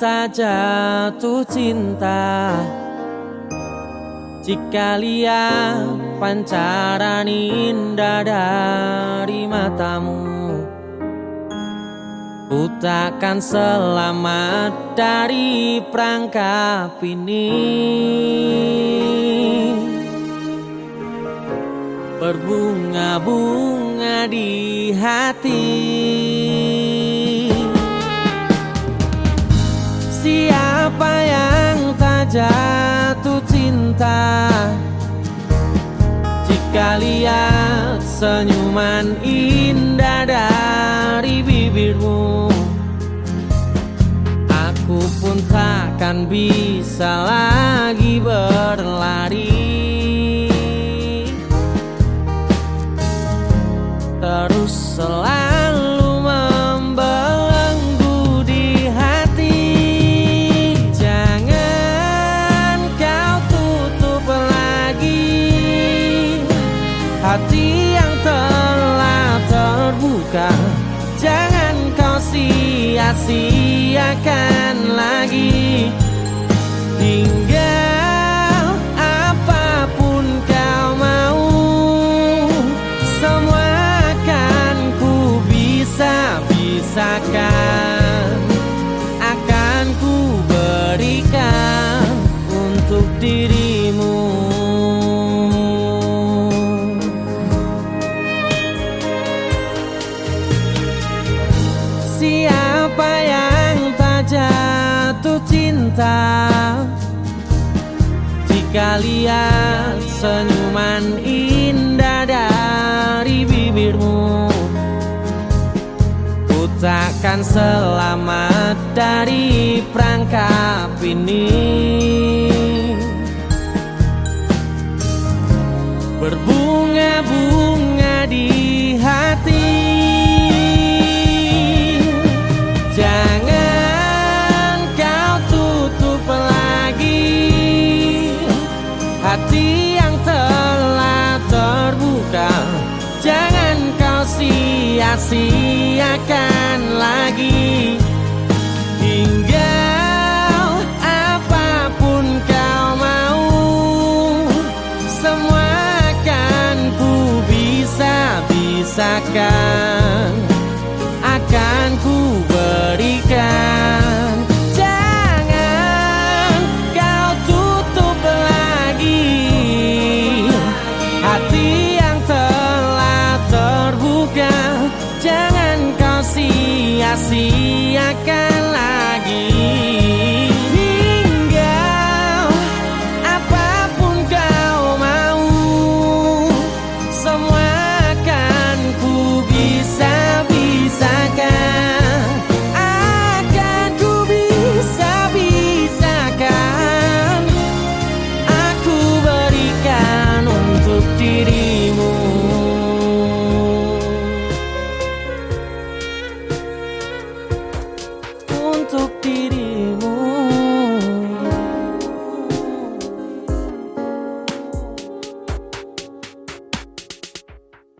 tak jatuh cinta? Jika lihat pancaran indah dari matamu Ku takkan selamat dari perangkap ini. Berbunga-bunga di hati Siapa yang tak jatuh cinta? Jika lihat senyuman indah dari bibirmu Aku pun takkan bisa lagi berlari hati yang telah terbuka. Jangan kau sia-siakan lagi. Tinggal apa pun kau mau Semua akan ku bisa-bisakan jatuh cinta. Jika lihat senyuman indah dari bibirmu Ku takkan selamat dari perangkap ini Jangan kau sia-siakan lagi. Hingga apa pun kau mau Semua akan ku bisa-bisakan hacía acá.